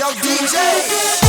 Yo, DJ.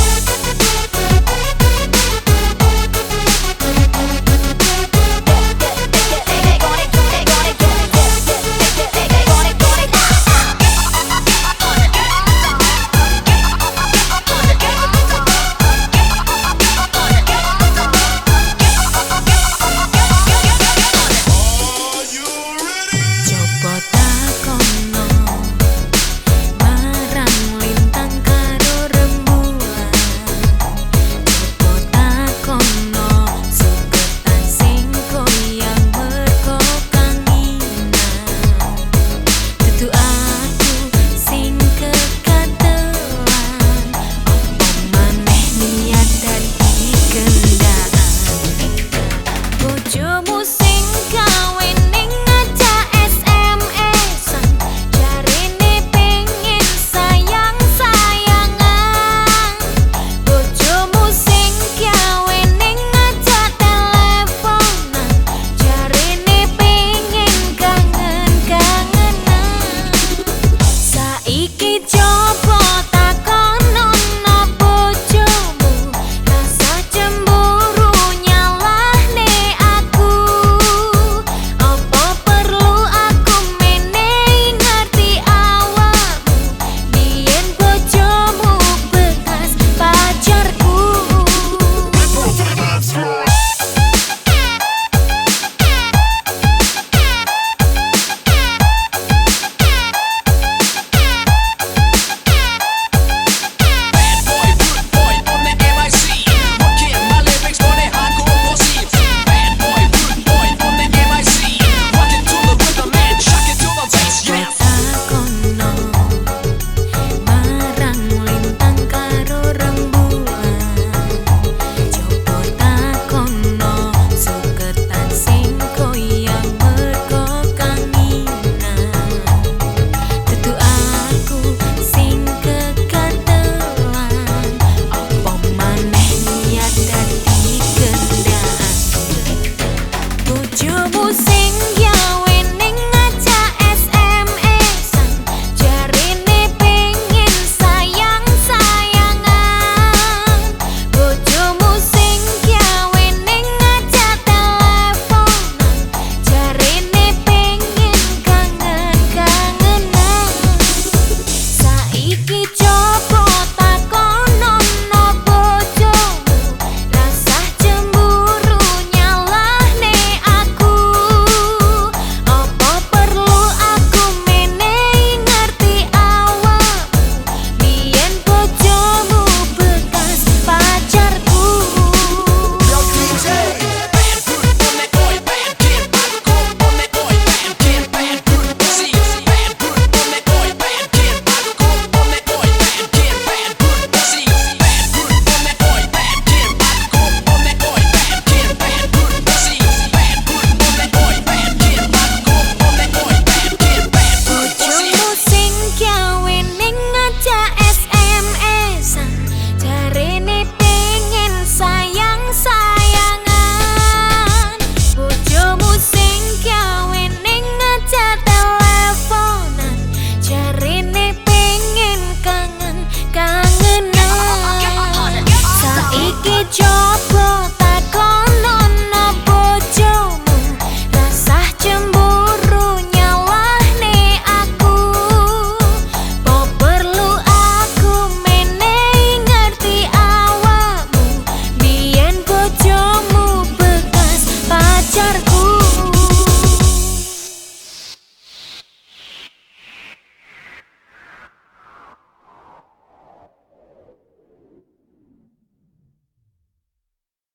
Job